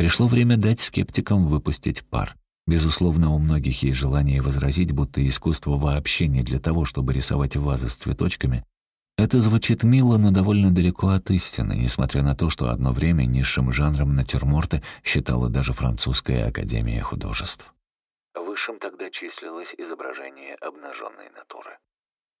Пришло время дать скептикам выпустить пар. Безусловно, у многих есть желание возразить, будто искусство вообще не для того, чтобы рисовать вазы с цветочками. Это звучит мило, но довольно далеко от истины, несмотря на то, что одно время низшим жанром натюрморты считала даже французская академия художеств. Высшим тогда числилось изображение обнаженной натуры.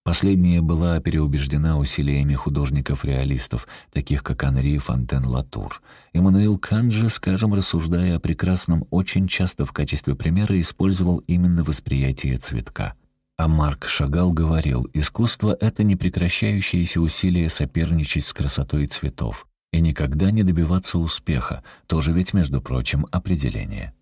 Последняя была переубеждена усилиями художников-реалистов, таких как Анри Фонтен-Латур. Эммануил Канджи, скажем, рассуждая о прекрасном, очень часто в качестве примера использовал именно восприятие цветка. А Марк Шагал говорил, искусство — это непрекращающееся усилие соперничать с красотой цветов и никогда не добиваться успеха, тоже ведь, между прочим, определение.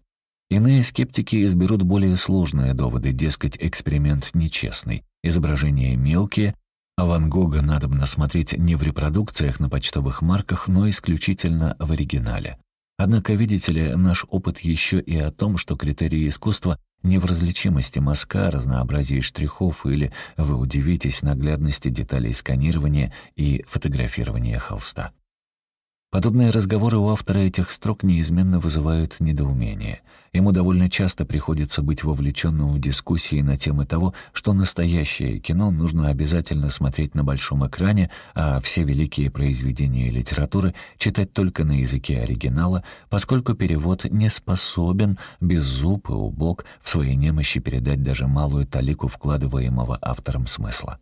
Иные скептики изберут более сложные доводы, дескать, эксперимент нечестный, изображения мелкие, а Ван Гога надо смотреть не в репродукциях на почтовых марках, но исключительно в оригинале. Однако, видите ли, наш опыт еще и о том, что критерии искусства не в различимости мазка, разнообразии штрихов или, вы удивитесь, наглядности деталей сканирования и фотографирования холста. Подобные разговоры у автора этих строк неизменно вызывают недоумение. Ему довольно часто приходится быть вовлеченным в дискуссии на темы того, что настоящее кино нужно обязательно смотреть на большом экране, а все великие произведения литературы читать только на языке оригинала, поскольку перевод не способен без зуб и убог в своей немощи передать даже малую талику вкладываемого автором смысла.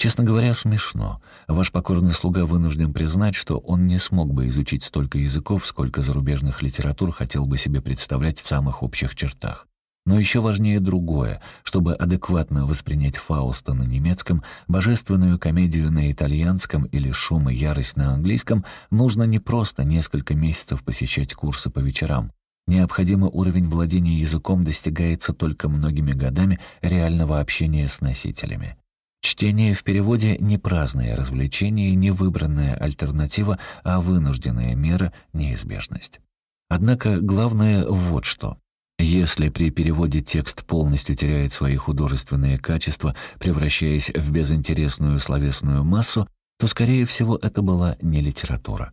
Честно говоря, смешно. Ваш покорный слуга вынужден признать, что он не смог бы изучить столько языков, сколько зарубежных литератур хотел бы себе представлять в самых общих чертах. Но еще важнее другое. Чтобы адекватно воспринять Фауста на немецком, божественную комедию на итальянском или шум и ярость на английском, нужно не просто несколько месяцев посещать курсы по вечерам. Необходимый уровень владения языком достигается только многими годами реального общения с носителями. Чтение в переводе не праздное развлечение, не выбранная альтернатива, а вынужденная мера, неизбежность. Однако главное вот что. Если при переводе текст полностью теряет свои художественные качества, превращаясь в безинтересную словесную массу, то, скорее всего, это была не литература.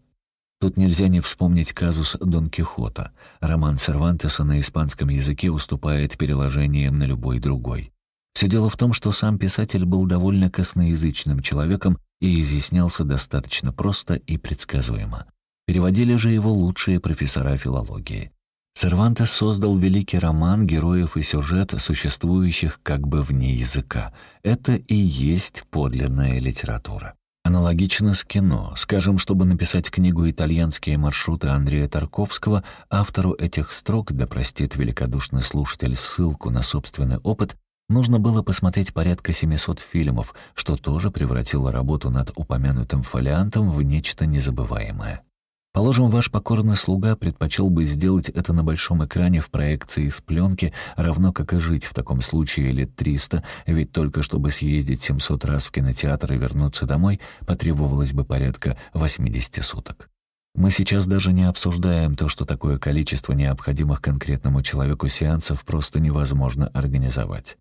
Тут нельзя не вспомнить казус Дон Кихота. Роман Сервантеса на испанском языке уступает переложениям на любой другой. Все дело в том, что сам писатель был довольно косноязычным человеком и изъяснялся достаточно просто и предсказуемо. Переводили же его лучшие профессора филологии. Сервантес создал великий роман героев и сюжет, существующих как бы вне языка. Это и есть подлинная литература. Аналогично с кино. Скажем, чтобы написать книгу «Итальянские маршруты» Андрея Тарковского, автору этих строк, да простит великодушный слушатель ссылку на собственный опыт, Нужно было посмотреть порядка 700 фильмов, что тоже превратило работу над упомянутым фолиантом в нечто незабываемое. Положим, ваш покорный слуга предпочел бы сделать это на большом экране в проекции с пленки, равно как и жить в таком случае лет 300, ведь только чтобы съездить 700 раз в кинотеатр и вернуться домой, потребовалось бы порядка 80 суток. Мы сейчас даже не обсуждаем то, что такое количество необходимых конкретному человеку сеансов просто невозможно организовать.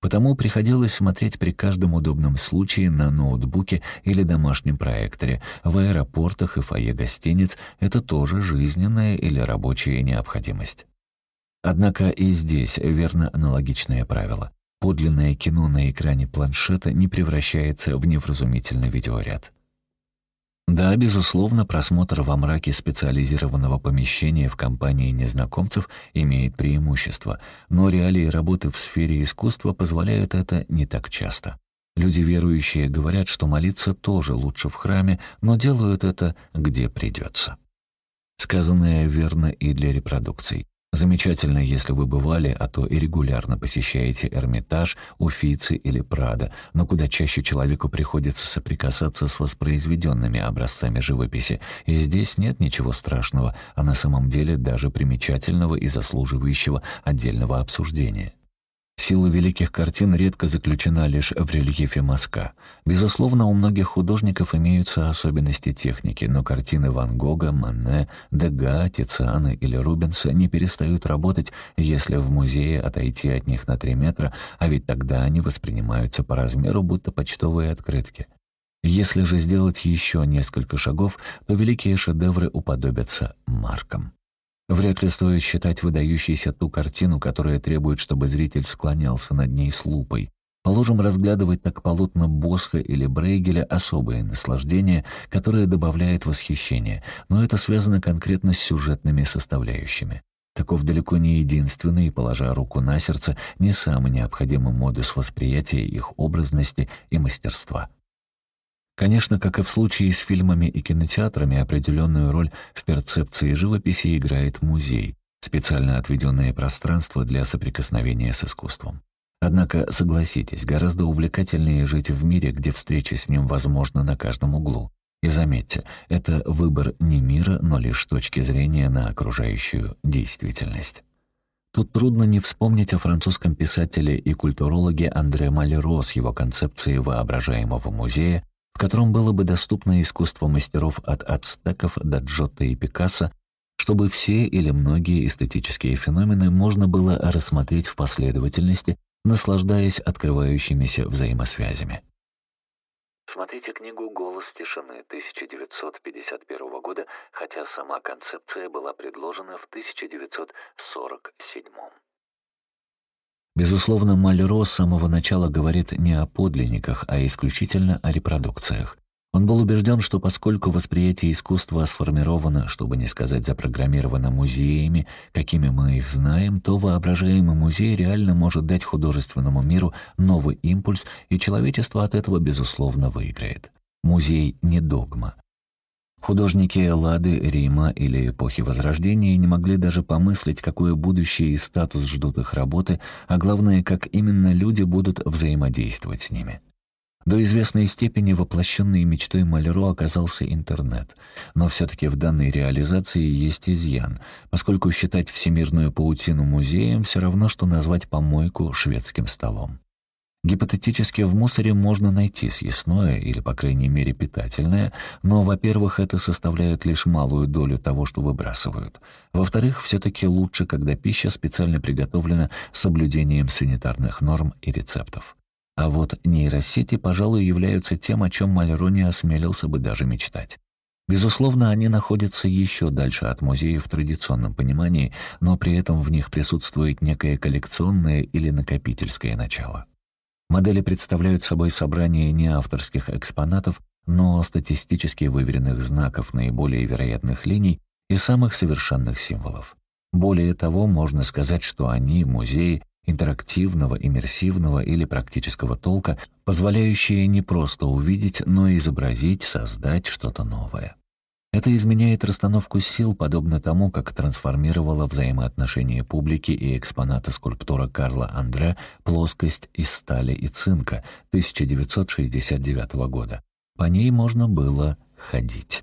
Потому приходилось смотреть при каждом удобном случае на ноутбуке или домашнем проекторе. В аэропортах и фойе гостиниц это тоже жизненная или рабочая необходимость. Однако и здесь верно аналогичное правило. Подлинное кино на экране планшета не превращается в невразумительный видеоряд. Да, безусловно, просмотр во мраке специализированного помещения в компании незнакомцев имеет преимущество, но реалии работы в сфере искусства позволяют это не так часто. Люди верующие говорят, что молиться тоже лучше в храме, но делают это где придется. Сказанное верно и для репродукций. Замечательно, если вы бывали, а то и регулярно посещаете Эрмитаж, Уфицы или Прада, но куда чаще человеку приходится соприкасаться с воспроизведенными образцами живописи, и здесь нет ничего страшного, а на самом деле даже примечательного и заслуживающего отдельного обсуждения. Сила великих картин редко заключена лишь в рельефе мазка. Безусловно, у многих художников имеются особенности техники, но картины Ван Гога, Мане, Дега, Тициана или Рубенса не перестают работать, если в музее отойти от них на три метра, а ведь тогда они воспринимаются по размеру, будто почтовые открытки. Если же сделать еще несколько шагов, то великие шедевры уподобятся маркам. Вряд ли стоит считать выдающейся ту картину, которая требует, чтобы зритель склонялся над ней с лупой. Положим, разглядывать так полотна Босха или Брейгеля — особое наслаждение, которое добавляет восхищение, но это связано конкретно с сюжетными составляющими. Таков далеко не единственный, положа руку на сердце, не самый необходимый модус восприятия их образности и мастерства. Конечно, как и в случае с фильмами и кинотеатрами, определенную роль в перцепции живописи играет музей, специально отведенное пространство для соприкосновения с искусством. Однако, согласитесь, гораздо увлекательнее жить в мире, где встреча с ним возможна на каждом углу. И заметьте, это выбор не мира, но лишь точки зрения на окружающую действительность. Тут трудно не вспомнить о французском писателе и культурологе Андре Малеро с его концепцией воображаемого музея, в котором было бы доступно искусство мастеров от ацтеков до Джотто и Пикассо, чтобы все или многие эстетические феномены можно было рассмотреть в последовательности, наслаждаясь открывающимися взаимосвязями. Смотрите книгу «Голос тишины» 1951 года, хотя сама концепция была предложена в 1947. Безусловно, Малеро с самого начала говорит не о подлинниках, а исключительно о репродукциях. Он был убежден, что поскольку восприятие искусства сформировано, чтобы не сказать запрограммировано музеями, какими мы их знаем, то воображаемый музей реально может дать художественному миру новый импульс, и человечество от этого, безусловно, выиграет. Музей не догма. Художники Эллады, Рима или эпохи Возрождения не могли даже помыслить, какое будущее и статус ждут их работы, а главное, как именно люди будут взаимодействовать с ними. До известной степени воплощенной мечтой Малеро оказался интернет. Но все-таки в данной реализации есть изъян, поскольку считать всемирную паутину музеем все равно, что назвать помойку шведским столом. Гипотетически в мусоре можно найти съестное или, по крайней мере, питательное, но, во-первых, это составляет лишь малую долю того, что выбрасывают. Во-вторых, все-таки лучше, когда пища специально приготовлена с соблюдением санитарных норм и рецептов. А вот нейросети, пожалуй, являются тем, о чем Малеро не осмелился бы даже мечтать. Безусловно, они находятся еще дальше от музея в традиционном понимании, но при этом в них присутствует некое коллекционное или накопительское начало. Модели представляют собой собрание не авторских экспонатов, но статистически выверенных знаков наиболее вероятных линий и самых совершенных символов. Более того, можно сказать, что они — музеи интерактивного, иммерсивного или практического толка, позволяющие не просто увидеть, но и изобразить, создать что-то новое. Это изменяет расстановку сил, подобно тому, как трансформировала взаимоотношения публики и экспоната скульптура Карла Андре «Плоскость из стали и цинка» 1969 года. По ней можно было ходить.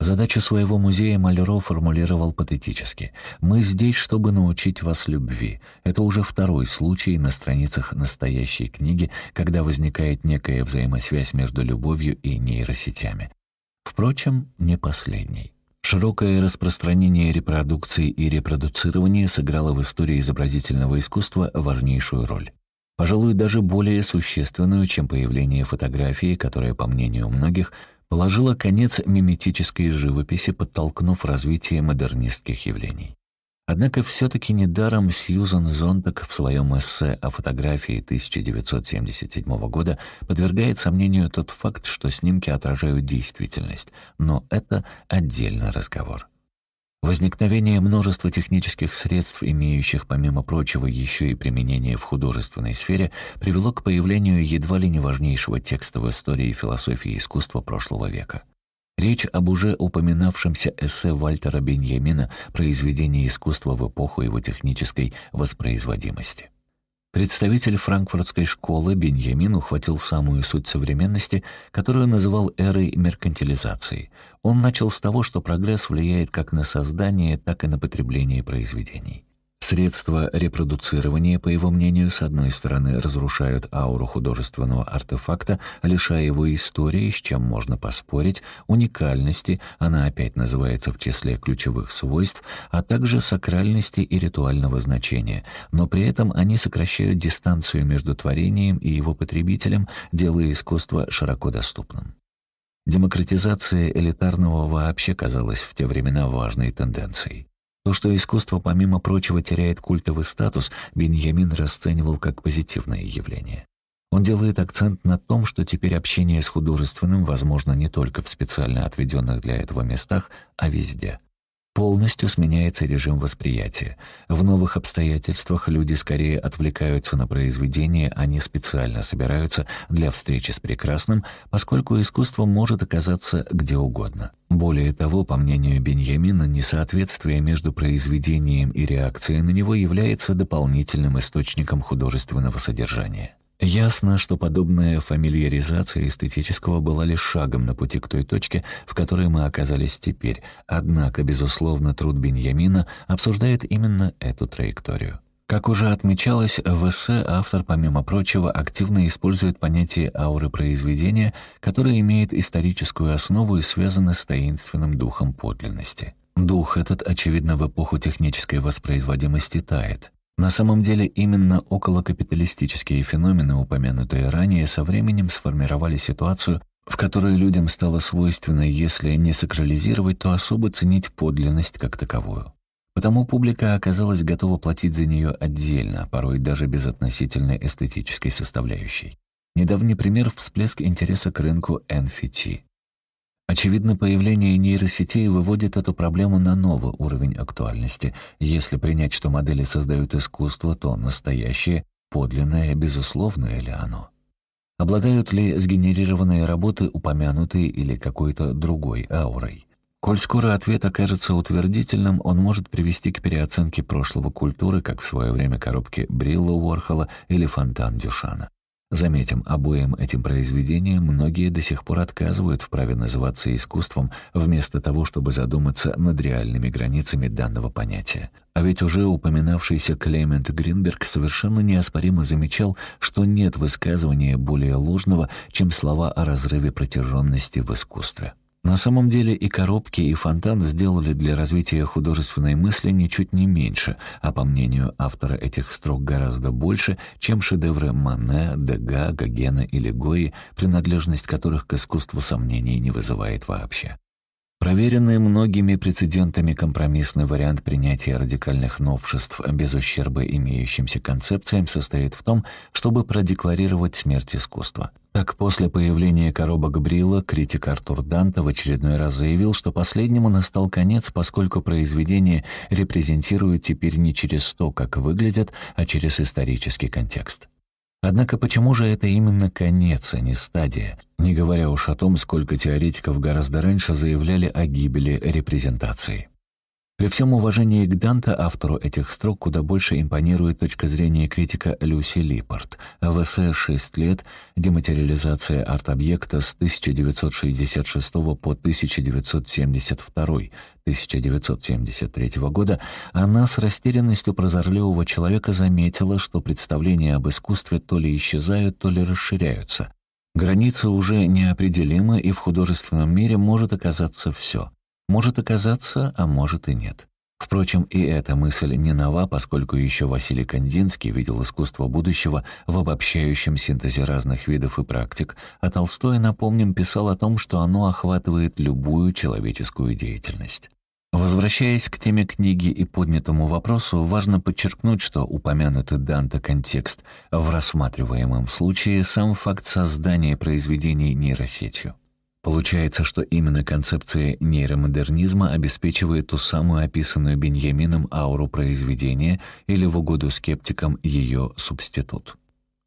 Задачу своего музея Малеро формулировал патетически. «Мы здесь, чтобы научить вас любви». Это уже второй случай на страницах настоящей книги, когда возникает некая взаимосвязь между любовью и нейросетями. Впрочем, не последний. Широкое распространение репродукции и репродуцирования сыграло в истории изобразительного искусства важнейшую роль. Пожалуй, даже более существенную, чем появление фотографии, которая, по мнению многих, положила конец миметической живописи, подтолкнув развитие модернистских явлений. Однако все-таки недаром Сьюзан Зонтак в своем эссе о фотографии 1977 года подвергает сомнению тот факт, что снимки отражают действительность, но это отдельный разговор. Возникновение множества технических средств, имеющих, помимо прочего, еще и применение в художественной сфере, привело к появлению едва ли не важнейшего текста в истории философии искусства прошлого века. Речь об уже упоминавшемся эссе Вальтера Беньямина «Произведение искусства в эпоху его технической воспроизводимости». Представитель франкфуртской школы Беньямин ухватил самую суть современности, которую называл эрой меркантилизации. Он начал с того, что прогресс влияет как на создание, так и на потребление произведений. Средства репродуцирования, по его мнению, с одной стороны, разрушают ауру художественного артефакта, лишая его истории, с чем можно поспорить, уникальности, она опять называется в числе ключевых свойств, а также сакральности и ритуального значения, но при этом они сокращают дистанцию между творением и его потребителем, делая искусство широко доступным. Демократизация элитарного вообще казалась в те времена важной тенденцией. То, что искусство, помимо прочего, теряет культовый статус, Беньямин расценивал как позитивное явление. Он делает акцент на том, что теперь общение с художественным возможно не только в специально отведенных для этого местах, а везде. Полностью сменяется режим восприятия. В новых обстоятельствах люди скорее отвлекаются на произведение, не специально собираются для встречи с прекрасным, поскольку искусство может оказаться где угодно. Более того, по мнению Беньямина, несоответствие между произведением и реакцией на него является дополнительным источником художественного содержания. Ясно, что подобная фамильяризация эстетического была лишь шагом на пути к той точке, в которой мы оказались теперь, однако, безусловно, труд Беньямина обсуждает именно эту траекторию. Как уже отмечалось, в эссе автор, помимо прочего, активно использует понятие ауры произведения, которое имеет историческую основу и связано с таинственным духом подлинности. Дух этот, очевидно, в эпоху технической воспроизводимости тает. На самом деле именно околокапиталистические феномены, упомянутые ранее, со временем сформировали ситуацию, в которой людям стало свойственно, если не сакрализировать, то особо ценить подлинность как таковую. Потому публика оказалась готова платить за нее отдельно, порой даже без относительной эстетической составляющей. Недавний пример — всплеск интереса к рынку NFT. Очевидно, появление нейросетей выводит эту проблему на новый уровень актуальности. Если принять, что модели создают искусство, то настоящее, подлинное, безусловное ли оно? Обладают ли сгенерированные работы упомянутой или какой-то другой аурой? Коль скоро ответ окажется утвердительным, он может привести к переоценке прошлого культуры, как в свое время коробки Брилла Уорхола или фонтан Дюшана. Заметим, обоим этим произведениям многие до сих пор отказывают в праве называться искусством, вместо того, чтобы задуматься над реальными границами данного понятия. А ведь уже упоминавшийся Клемент Гринберг совершенно неоспоримо замечал, что нет высказывания более ложного, чем слова о разрыве протяженности в искусстве. На самом деле и коробки, и фонтан сделали для развития художественной мысли ничуть не меньше, а по мнению автора этих строк гораздо больше, чем шедевры Мане, Дега, Гогена или Гои, принадлежность которых к искусству сомнений не вызывает вообще. Проверенный многими прецедентами компромиссный вариант принятия радикальных новшеств без ущерба имеющимся концепциям состоит в том, чтобы продекларировать смерть искусства. Так, после появления коробок Брилла критик Артур Данта в очередной раз заявил, что последнему настал конец, поскольку произведение репрезентирует теперь не через то, как выглядят, а через исторический контекст. Однако почему же это именно конец, а не стадия? Не говоря уж о том, сколько теоретиков гораздо раньше заявляли о гибели репрезентации. При всем уважении к Данте, автору этих строк куда больше импонирует точка зрения критика Люси Липпорт. В эссе «Шесть лет. Дематериализация арт-объекта с 1966 по 1972 1973 года она с растерянностью прозорливого человека заметила, что представления об искусстве то ли исчезают, то ли расширяются. Границы уже неопределимы, и в художественном мире может оказаться все. Может оказаться, а может и нет. Впрочем, и эта мысль не нова, поскольку еще Василий Кандинский видел искусство будущего в обобщающем синтезе разных видов и практик, а Толстой, напомним, писал о том, что оно охватывает любую человеческую деятельность. Возвращаясь к теме книги и поднятому вопросу, важно подчеркнуть, что упомянутый Данте контекст в рассматриваемом случае сам факт создания произведений нейросетью. Получается, что именно концепция нейромодернизма обеспечивает ту самую описанную Беньямином ауру произведения или в угоду скептикам ее субститут.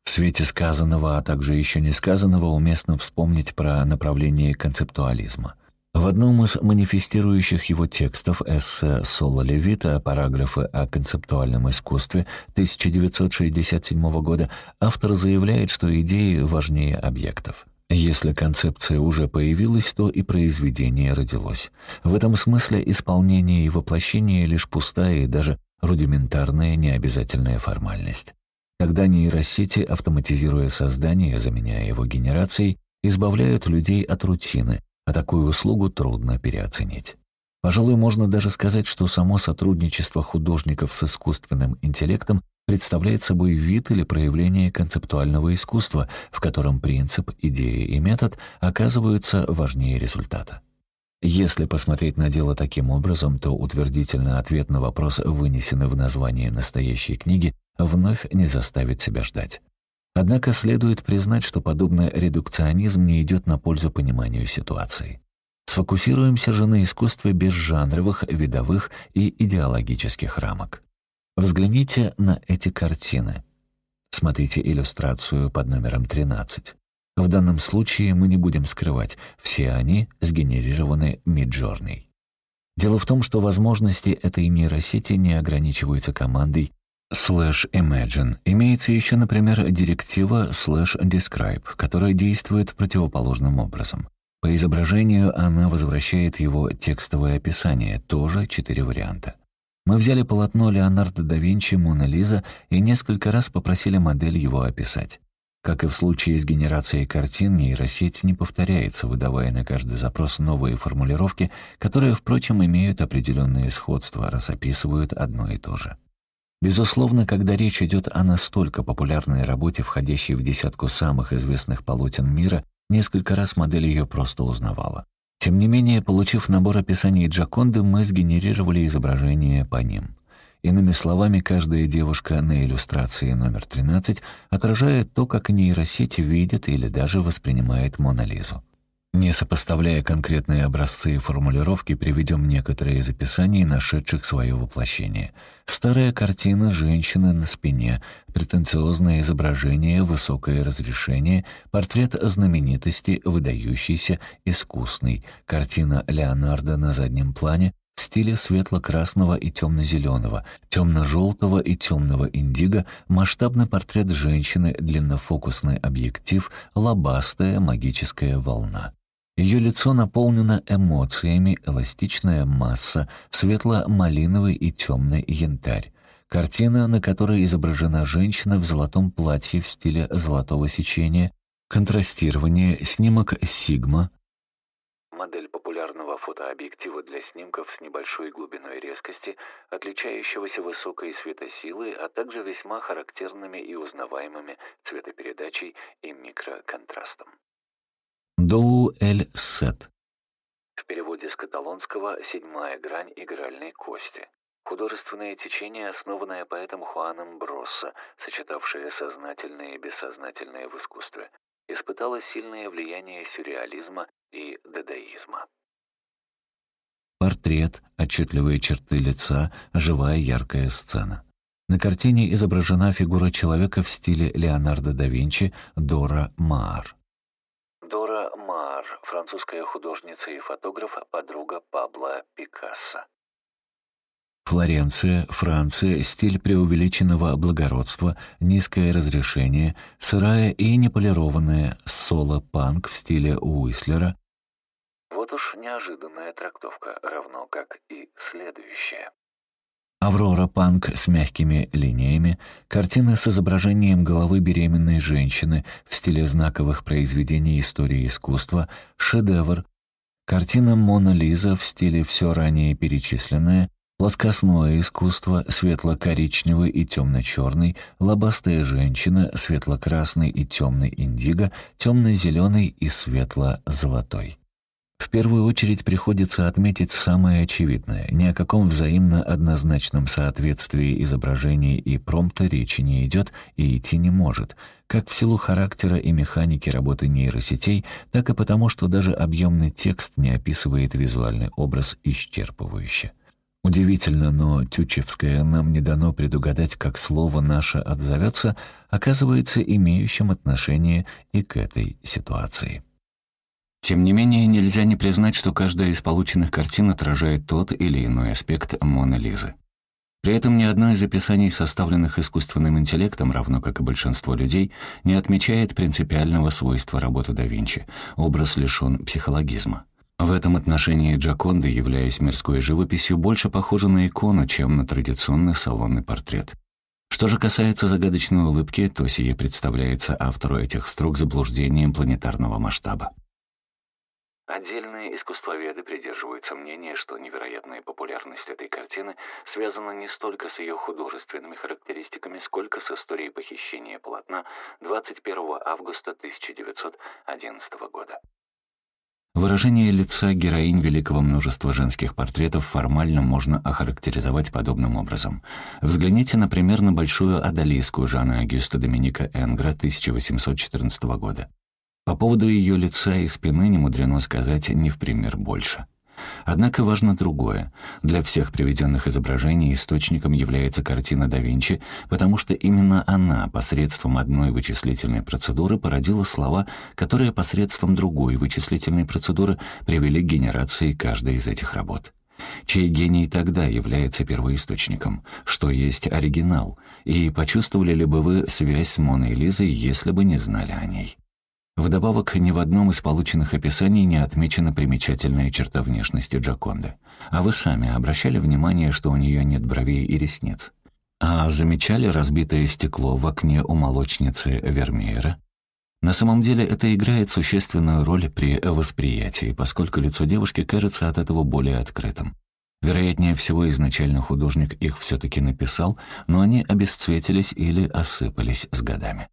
В свете сказанного, а также еще не сказанного, уместно вспомнить про направление концептуализма. В одном из манифестирующих его текстов эссе Соло Левита «Параграфы о концептуальном искусстве» 1967 года автор заявляет, что идеи важнее объектов. Если концепция уже появилась, то и произведение родилось. В этом смысле исполнение и воплощение — лишь пустая и даже рудиментарная необязательная формальность. Тогда нейросети, автоматизируя создание, заменяя его генерацией, избавляют людей от рутины, а такую услугу трудно переоценить. Пожалуй, можно даже сказать, что само сотрудничество художников с искусственным интеллектом представляет собой вид или проявление концептуального искусства, в котором принцип, идея и метод оказываются важнее результата. Если посмотреть на дело таким образом, то утвердительный ответ на вопрос, вынесенный в название настоящей книги, вновь не заставит себя ждать. Однако следует признать, что подобный редукционизм не идет на пользу пониманию ситуации. Сфокусируемся же на искусстве без жанровых, видовых и идеологических рамок. Взгляните на эти картины. Смотрите иллюстрацию под номером 13. В данном случае мы не будем скрывать, все они сгенерированы Midjourney. Дело в том, что возможности этой нейросети не ограничиваются командой slash imagine. Имеется еще, например, директива slash describe, которая действует противоположным образом. По изображению она возвращает его текстовое описание, тоже четыре варианта. Мы взяли полотно Леонардо да Винчи «Мона Лиза» и несколько раз попросили модель его описать. Как и в случае с генерацией картин, нейросеть не повторяется, выдавая на каждый запрос новые формулировки, которые, впрочем, имеют определенные сходства, раз описывают одно и то же. Безусловно, когда речь идет о настолько популярной работе, входящей в десятку самых известных полотен мира, несколько раз модель ее просто узнавала. Тем не менее, получив набор описаний Джаконды, мы сгенерировали изображение по ним. Иными словами, каждая девушка на иллюстрации номер 13 отражает то, как нейросеть видит или даже воспринимает Мона Лизу. Не сопоставляя конкретные образцы и формулировки, приведем некоторые из описаний, нашедших свое воплощение. Старая картина женщины на спине, претенциозное изображение, высокое разрешение, портрет знаменитости, выдающийся, искусный, картина Леонардо на заднем плане, в стиле светло-красного и темно-зеленого, темно-желтого и темного индиго, масштабный портрет женщины, длиннофокусный объектив, лобастая магическая волна. Ее лицо наполнено эмоциями, эластичная масса, светло-малиновый и темный янтарь. Картина, на которой изображена женщина в золотом платье в стиле золотого сечения, контрастирование, снимок «Сигма», модель популярного фотообъектива для снимков с небольшой глубиной резкости, отличающегося высокой светосилой, а также весьма характерными и узнаваемыми цветопередачей и микроконтрастом. Доу эль Сет. В переводе с каталонского «седьмая грань игральной кости». Художественное течение, основанное поэтом Хуаном Бросса, сочетавшее сознательное и бессознательное в искусстве, испытало сильное влияние сюрреализма и дадаизма. Портрет, отчетливые черты лица, живая яркая сцена. На картине изображена фигура человека в стиле Леонардо да Винчи Дора Маар. Французская художница и фотограф, подруга Пабло Пикассо. Флоренция, Франция, стиль преувеличенного благородства, низкое разрешение, сырая и неполированная соло-панк в стиле Уислера. Вот уж неожиданная трактовка, равно как и следующая. Аврора Панк с мягкими линиями, картина с изображением головы беременной женщины в стиле знаковых произведений истории искусства, шедевр, картина Мона Лиза в стиле «все ранее перечисленное», плоскостное искусство, светло-коричневый и темно-черный, лобастая женщина, светло-красный и темный индиго, темно-зеленый и светло-золотой. В первую очередь приходится отметить самое очевидное. Ни о каком взаимно однозначном соответствии изображения и промпта речи не идет и идти не может, как в силу характера и механики работы нейросетей, так и потому, что даже объемный текст не описывает визуальный образ исчерпывающе. Удивительно, но Тючевское нам не дано предугадать, как слово наше отзовется, оказывается имеющим отношение и к этой ситуации. Тем не менее, нельзя не признать, что каждая из полученных картин отражает тот или иной аспект Моны Лизы. При этом ни одно из описаний, составленных искусственным интеллектом, равно как и большинство людей, не отмечает принципиального свойства работы да Винчи. Образ лишен психологизма. В этом отношении Джаконда, являясь мирской живописью, больше похожа на икону, чем на традиционный салонный портрет. Что же касается загадочной улыбки, то сие представляется автору этих строк заблуждением планетарного масштаба. Отдельные искусствоведы придерживаются мнения, что невероятная популярность этой картины связана не столько с ее художественными характеристиками, сколько с историей похищения полотна 21 августа 1911 года. Выражение лица героинь великого множества женских портретов формально можно охарактеризовать подобным образом. Взгляните, например, на большую одолиску Жана Агюста Доминика Энгра 1814 года. По поводу ее лица и спины не мудрено сказать не в пример больше. Однако важно другое. Для всех приведенных изображений источником является картина да Винчи, потому что именно она посредством одной вычислительной процедуры породила слова, которые посредством другой вычислительной процедуры привели к генерации каждой из этих работ. Чей гений тогда является первоисточником? Что есть оригинал? И почувствовали ли бы вы связь с Моной Лизой, если бы не знали о ней? Вдобавок, ни в одном из полученных описаний не отмечена примечательная черта внешности Джаконды. А вы сами обращали внимание, что у нее нет бровей и ресниц? А замечали разбитое стекло в окне у молочницы Вермеера? На самом деле это играет существенную роль при восприятии, поскольку лицо девушки кажется от этого более открытым. Вероятнее всего, изначально художник их все-таки написал, но они обесцветились или осыпались с годами.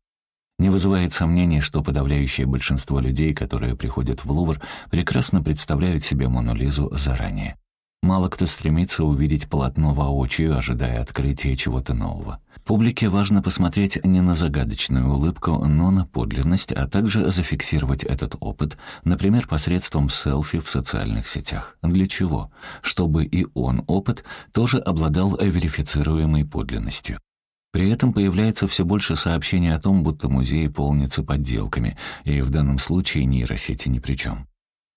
Не вызывает сомнений, что подавляющее большинство людей, которые приходят в Лувр, прекрасно представляют себе Мону Лизу заранее. Мало кто стремится увидеть полотно воочию, ожидая открытия чего-то нового. Публике важно посмотреть не на загадочную улыбку, но на подлинность, а также зафиксировать этот опыт, например, посредством селфи в социальных сетях. Для чего? Чтобы и он, опыт, тоже обладал верифицируемой подлинностью. При этом появляется все больше сообщений о том, будто музей полнится подделками, и в данном случае нейросети ни при чем.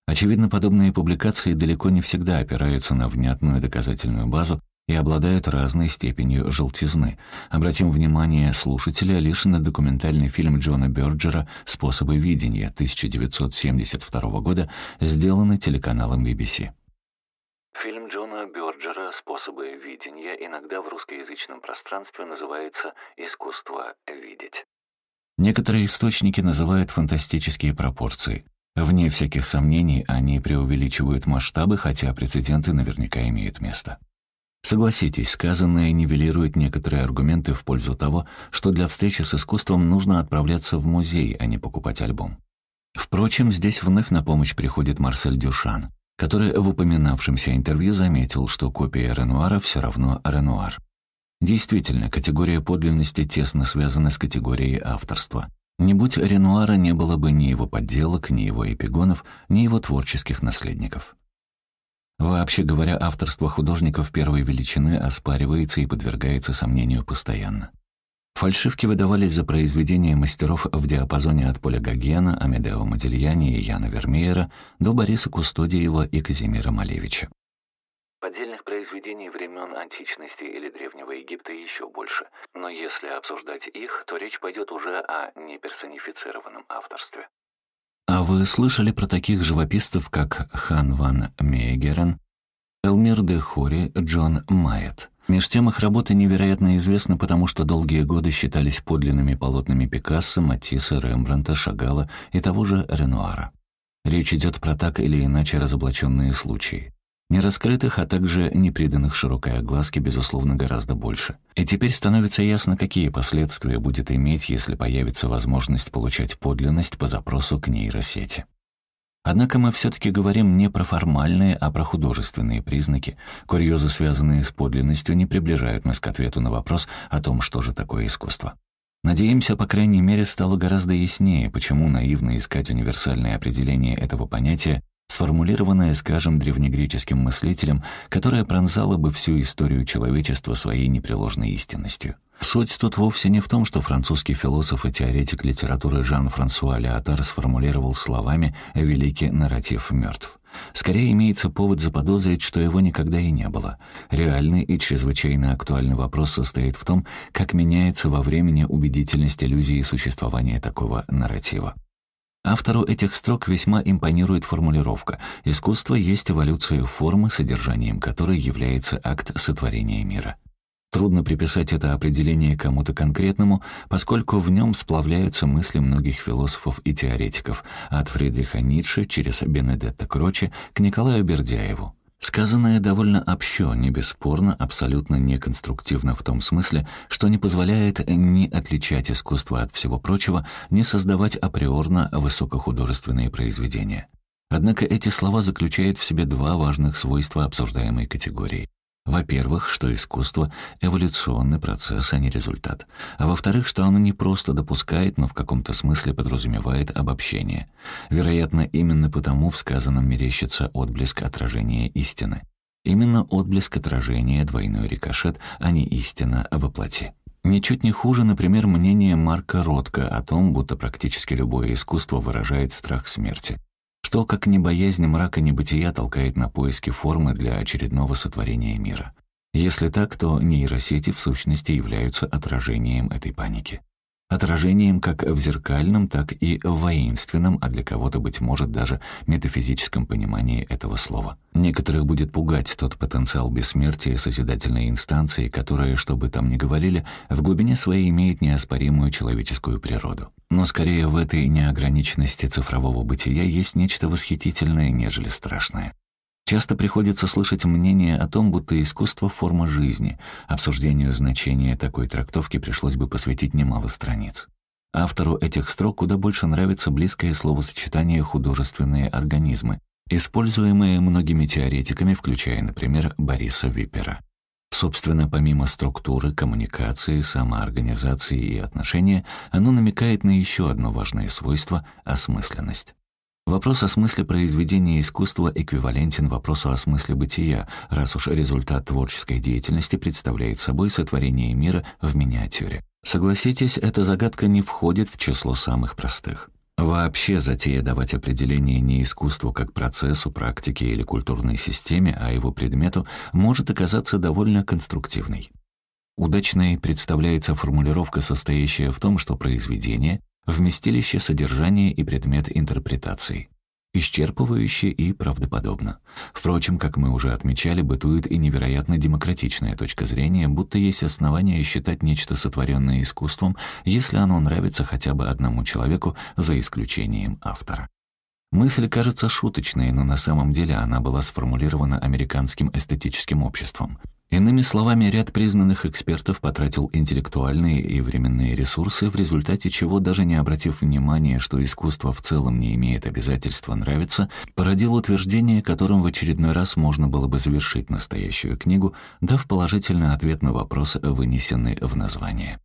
Очевидно, подобные публикации далеко не всегда опираются на внятную доказательную базу и обладают разной степенью желтизны. Обратим внимание слушателя лишь на документальный фильм Джона Бёрджера «Способы видения» 1972 года, сделанный телеканалом BBC. Фильм Джона Бёрджера «Способы видения» иногда в русскоязычном пространстве называется «Искусство видеть». Некоторые источники называют фантастические пропорции. Вне всяких сомнений, они преувеличивают масштабы, хотя прецеденты наверняка имеют место. Согласитесь, сказанное нивелирует некоторые аргументы в пользу того, что для встречи с искусством нужно отправляться в музей, а не покупать альбом. Впрочем, здесь вновь на помощь приходит Марсель Дюшан который в упоминавшемся интервью заметил, что копия Ренуара все равно Ренуар. Действительно, категория подлинности тесно связана с категорией авторства. Не будь Ренуара, не было бы ни его подделок, ни его эпигонов, ни его творческих наследников. Вообще говоря, авторство художников первой величины оспаривается и подвергается сомнению постоянно. Фальшивки выдавались за произведения мастеров в диапазоне от Поля Гогена, Амедео Модильяни и Яна Вермеера до Бориса Кустодиева и Казимира Малевича. Поддельных произведений времен античности или Древнего Египта еще больше, но если обсуждать их, то речь пойдет уже о неперсонифицированном авторстве. А вы слышали про таких живописцев, как Хан ван Мейгерен, Элмир де Хори, Джон Майет? Меж тем их работы невероятно известны, потому что долгие годы считались подлинными полотнами Пикассо, Матисса, Рембранта, Шагала и того же Ренуара. Речь идет про так или иначе разоблаченные случаи. Нераскрытых, а также неприданных широкой огласке, безусловно, гораздо больше. И теперь становится ясно, какие последствия будет иметь, если появится возможность получать подлинность по запросу к нейросети. Однако мы все-таки говорим не про формальные, а про художественные признаки. Курьезы, связанные с подлинностью, не приближают нас к ответу на вопрос о том, что же такое искусство. Надеемся, по крайней мере, стало гораздо яснее, почему наивно искать универсальное определение этого понятия, сформулированное, скажем, древнегреческим мыслителем, которое пронзало бы всю историю человечества своей непреложной истинностью. Суть тут вовсе не в том, что французский философ и теоретик литературы Жан-Франсуа Леотар сформулировал словами «великий нарратив мертв». Скорее имеется повод заподозрить, что его никогда и не было. Реальный и чрезвычайно актуальный вопрос состоит в том, как меняется во времени убедительность иллюзии существования такого нарратива. Автору этих строк весьма импонирует формулировка «Искусство есть эволюция формы, содержанием которой является акт сотворения мира». Трудно приписать это определение кому-то конкретному, поскольку в нем сплавляются мысли многих философов и теоретиков, от Фридриха Ницше через Бенедетто Кроче к Николаю Бердяеву. Сказанное довольно общо, не бесспорно, абсолютно неконструктивно в том смысле, что не позволяет ни отличать искусство от всего прочего, ни создавать априорно высокохудожественные произведения. Однако эти слова заключают в себе два важных свойства обсуждаемой категории. Во-первых, что искусство — эволюционный процесс, а не результат. А во-вторых, что оно не просто допускает, но в каком-то смысле подразумевает обобщение. Вероятно, именно потому в сказанном мерещится отблеск отражения истины. Именно отблеск отражения, двойной рикошет, а не истина во плоти. Ничуть не хуже, например, мнение Марка Ротко о том, будто практически любое искусство выражает страх смерти. Что, как не боязнь мрака небытия, толкает на поиски формы для очередного сотворения мира? Если так, то нейросети в сущности являются отражением этой паники. Отражением как в зеркальном, так и в воинственном, а для кого-то, быть может, даже метафизическом понимании этого слова. Некоторых будет пугать тот потенциал бессмертия созидательной инстанции, которая, что бы там ни говорили, в глубине своей имеет неоспоримую человеческую природу. Но скорее в этой неограниченности цифрового бытия есть нечто восхитительное, нежели страшное. Часто приходится слышать мнение о том, будто искусство — форма жизни. Обсуждению значения такой трактовки пришлось бы посвятить немало страниц. Автору этих строк куда больше нравится близкое словосочетание «художественные организмы», используемые многими теоретиками, включая, например, Бориса Виппера. Собственно, помимо структуры, коммуникации, самоорганизации и отношения, оно намекает на еще одно важное свойство — осмысленность. Вопрос о смысле произведения искусства эквивалентен вопросу о смысле бытия, раз уж результат творческой деятельности представляет собой сотворение мира в миниатюре. Согласитесь, эта загадка не входит в число самых простых. Вообще затея давать определение не искусству как процессу, практике или культурной системе, а его предмету может оказаться довольно конструктивной. Удачной представляется формулировка, состоящая в том, что произведение вместилище содержания и предмет интерпретации. Исчерпывающе и правдоподобно. Впрочем, как мы уже отмечали, бытует и невероятно демократичная точка зрения, будто есть основания считать нечто сотворенное искусством, если оно нравится хотя бы одному человеку, за исключением автора. Мысль кажется шуточной, но на самом деле она была сформулирована американским эстетическим обществом. Иными словами, ряд признанных экспертов потратил интеллектуальные и временные ресурсы, в результате чего, даже не обратив внимания, что искусство в целом не имеет обязательства нравиться, породил утверждение, которым в очередной раз можно было бы завершить настоящую книгу, дав положительный ответ на вопрос, вынесенный в название.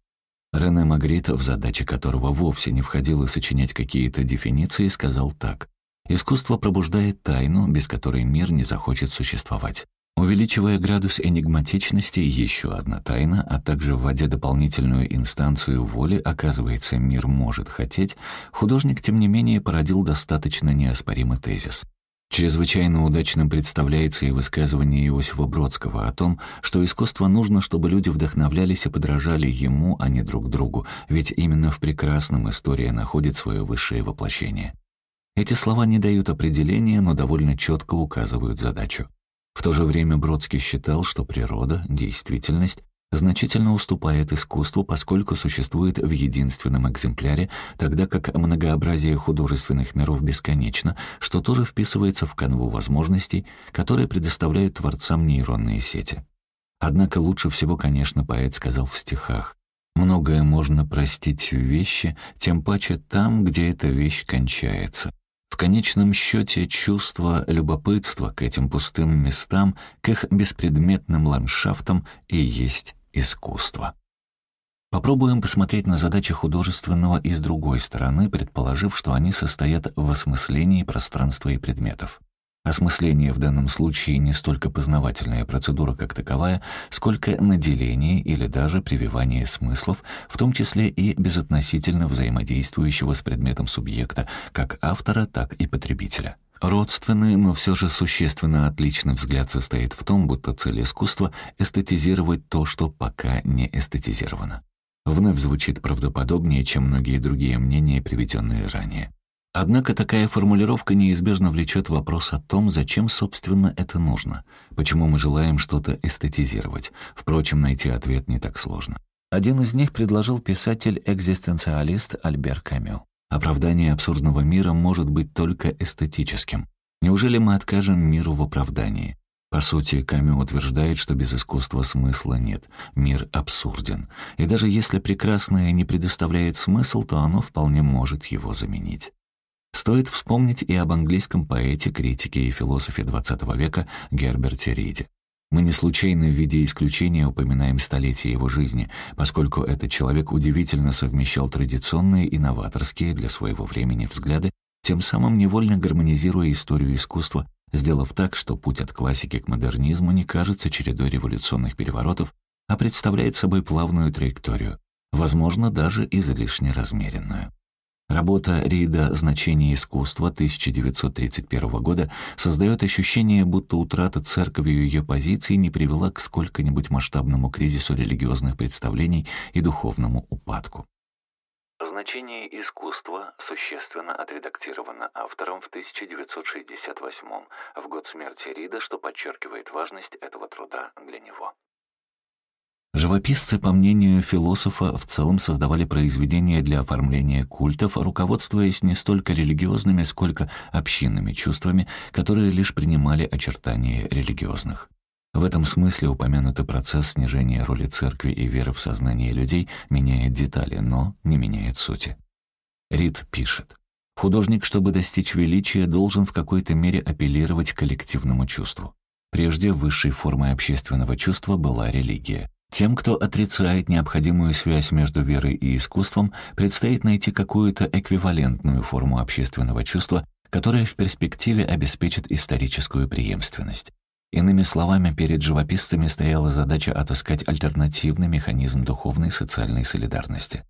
Рене Магрит, в задачи которого вовсе не входило сочинять какие-то дефиниции, сказал так. «Искусство пробуждает тайну, без которой мир не захочет существовать. Увеличивая градус энигматичности, еще одна тайна, а также вводя дополнительную инстанцию воли, оказывается, мир может хотеть, художник, тем не менее, породил достаточно неоспоримый тезис. Чрезвычайно удачным представляется и высказывание Иосифа Бродского о том, что искусство нужно, чтобы люди вдохновлялись и подражали ему, а не друг другу, ведь именно в прекрасном история находит свое высшее воплощение. Эти слова не дают определения, но довольно четко указывают задачу. В то же время Бродский считал, что природа, действительность, значительно уступает искусству, поскольку существует в единственном экземпляре, тогда как многообразие художественных миров бесконечно, что тоже вписывается в канву возможностей, которые предоставляют творцам нейронные сети. Однако лучше всего, конечно, поэт сказал в стихах «Многое можно простить в вещи, тем паче там, где эта вещь кончается». В конечном счете чувство любопытства к этим пустым местам, к их беспредметным ландшафтам и есть искусство. Попробуем посмотреть на задачи художественного и с другой стороны, предположив, что они состоят в осмыслении пространства и предметов. Осмысление в данном случае не столько познавательная процедура как таковая, сколько наделение или даже прививание смыслов, в том числе и безотносительно взаимодействующего с предметом субъекта, как автора, так и потребителя. Родственный, но все же существенно отличный взгляд состоит в том, будто цель искусства — эстетизировать то, что пока не эстетизировано. Вновь звучит правдоподобнее, чем многие другие мнения, приведенные ранее. Однако такая формулировка неизбежно влечет вопрос о том, зачем, собственно, это нужно, почему мы желаем что-то эстетизировать. Впрочем, найти ответ не так сложно. Один из них предложил писатель-экзистенциалист Альбер Камю. Оправдание абсурдного мира может быть только эстетическим. Неужели мы откажем миру в оправдании? По сути, Камю утверждает, что без искусства смысла нет, мир абсурден. И даже если прекрасное не предоставляет смысл, то оно вполне может его заменить. Стоит вспомнить и об английском поэте, критике и философе XX века Герберте Риде. Мы не случайно в виде исключения упоминаем столетие его жизни, поскольку этот человек удивительно совмещал традиционные и новаторские для своего времени взгляды, тем самым невольно гармонизируя историю искусства, сделав так, что путь от классики к модернизму не кажется чередой революционных переворотов, а представляет собой плавную траекторию, возможно, даже излишне размеренную. Работа Рида «Значение искусства» 1931 года создает ощущение, будто утрата церковью ее позиций не привела к сколько-нибудь масштабному кризису религиозных представлений и духовному упадку. Значение искусства существенно отредактировано автором в 1968 в год смерти Рида, что подчеркивает важность этого труда для него. Живописцы, по мнению философа, в целом создавали произведения для оформления культов, руководствуясь не столько религиозными, сколько общинными чувствами, которые лишь принимали очертания религиозных. В этом смысле упомянутый процесс снижения роли церкви и веры в сознании людей меняет детали, но не меняет сути. Рид пишет. Художник, чтобы достичь величия, должен в какой-то мере апеллировать к коллективному чувству. Прежде высшей формой общественного чувства была религия. Тем, кто отрицает необходимую связь между верой и искусством, предстоит найти какую-то эквивалентную форму общественного чувства, которая в перспективе обеспечит историческую преемственность. Иными словами, перед живописцами стояла задача отыскать альтернативный механизм духовной и социальной солидарности.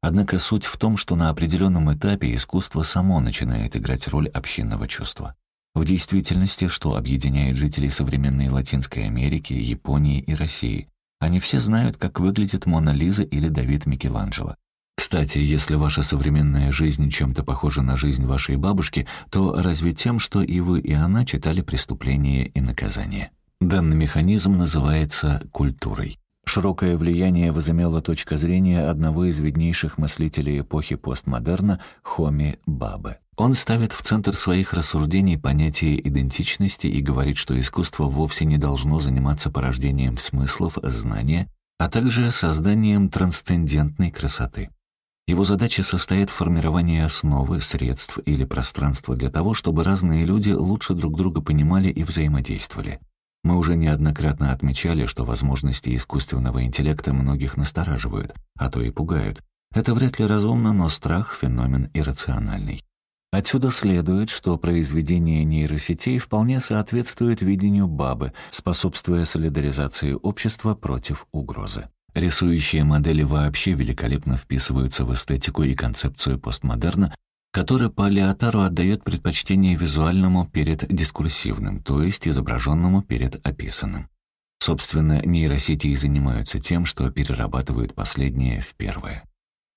Однако суть в том, что на определенном этапе искусство само начинает играть роль общинного чувства. В действительности, что объединяет жителей современной Латинской Америки, Японии и России, они все знают, как выглядит Мона Лиза или Давид Микеланджело. Кстати, если ваша современная жизнь чем-то похожа на жизнь вашей бабушки, то разве тем, что и вы, и она читали «Преступление и наказание». Данный механизм называется культурой. Широкое влияние возымела точка зрения одного из виднейших мыслителей эпохи постмодерна Хоми Бабе. Он ставит в центр своих рассуждений понятие идентичности и говорит, что искусство вовсе не должно заниматься порождением смыслов, знания, а также созданием трансцендентной красоты. Его задача состоит в формировании основы, средств или пространства для того, чтобы разные люди лучше друг друга понимали и взаимодействовали. Мы уже неоднократно отмечали, что возможности искусственного интеллекта многих настораживают, а то и пугают. Это вряд ли разумно, но страх — феномен иррациональный. Отсюда следует, что произведение нейросетей вполне соответствует видению Бабы, способствуя солидаризации общества против угрозы. Рисующие модели вообще великолепно вписываются в эстетику и концепцию постмодерна, который по Леотару отдает предпочтение визуальному перед дискурсивным, то есть изображенному перед описанным. Собственно, нейросети и занимаются тем, что перерабатывают последнее в первое.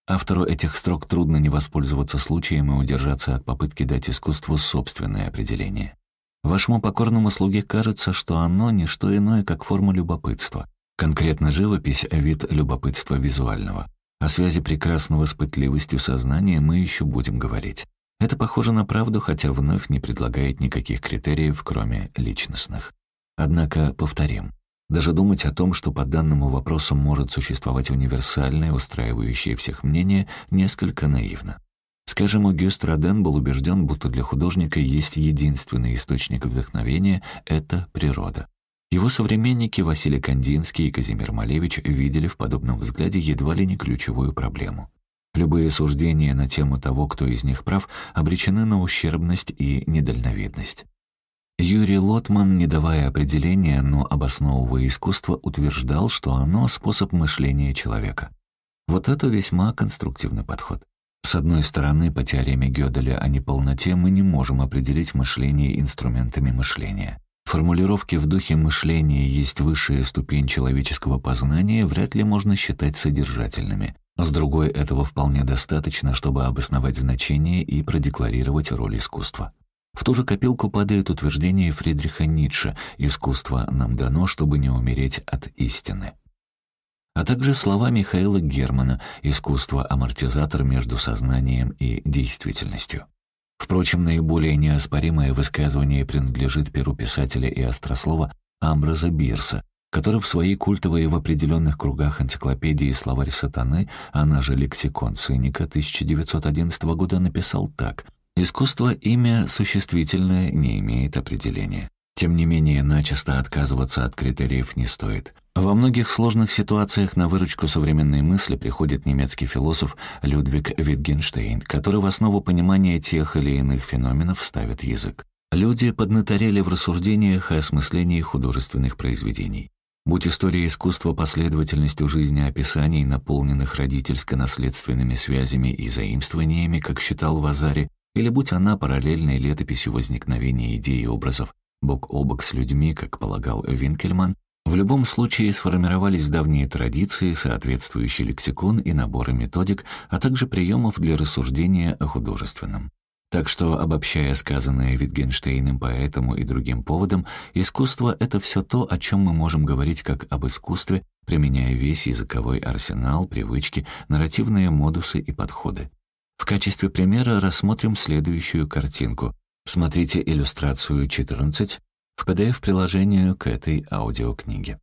Автору этих строк трудно не воспользоваться случаем и удержаться от попытки дать искусству собственное определение. Вашему покорному слуге кажется, что оно — не что иное, как форма любопытства. Конкретно живопись — вид любопытства визуального. О связи прекрасного с пытливостью сознания мы еще будем говорить. Это похоже на правду, хотя вновь не предлагает никаких критериев, кроме личностных. Однако, повторим, даже думать о том, что по данному вопросу может существовать универсальное, устраивающее всех мнение, несколько наивно. Скажем, Огюст Роден был убежден, будто для художника есть единственный источник вдохновения — это природа. Его современники Василий Кандинский и Казимир Малевич видели в подобном взгляде едва ли не ключевую проблему. Любые суждения на тему того, кто из них прав, обречены на ущербность и недальновидность. Юрий Лотман, не давая определения, но обосновывая искусство, утверждал, что оно — способ мышления человека. Вот это весьма конструктивный подход. С одной стороны, по теореме Гёделя о неполноте мы не можем определить мышление инструментами мышления. Формулировки в духе мышления есть высшая ступень человеческого познания вряд ли можно считать содержательными. С другой, этого вполне достаточно, чтобы обосновать значение и продекларировать роль искусства. В ту же копилку падает утверждение Фридриха Ницше «Искусство нам дано, чтобы не умереть от истины». А также слова Михаила Германа «Искусство — амортизатор между сознанием и действительностью». Впрочем, наиболее неоспоримое высказывание принадлежит перу писателя и острослова Амбраза Бирса, который в своей культовой и в определенных кругах энциклопедии «Словарь сатаны», она же «Лексикон циника» 1911 года написал так — Искусство имя существительное не имеет определения. Тем не менее, начисто отказываться от критериев не стоит. Во многих сложных ситуациях на выручку современной мысли приходит немецкий философ Людвиг Витгенштейн, который в основу понимания тех или иных феноменов ставит язык. Люди поднаторели в рассуждениях и осмыслении художественных произведений. Будь история искусства последовательностью жизнеописаний, наполненных родительско-наследственными связями и заимствованиями, как считал Вазари, или будь она параллельной летописью возникновения идей и образов бок о бок с людьми, как полагал Винкельман, в любом случае сформировались давние традиции, соответствующий лексикон и наборы методик, а также приемов для рассуждения о художественном. Так что, обобщая сказанное Витгенштейном по этому и другим поводам, искусство — это все то, о чем мы можем говорить как об искусстве, применяя весь языковой арсенал, привычки, нарративные модусы и подходы. В качестве примера рассмотрим следующую картинку. Смотрите иллюстрацию 14 в PDF-приложению к этой аудиокниге.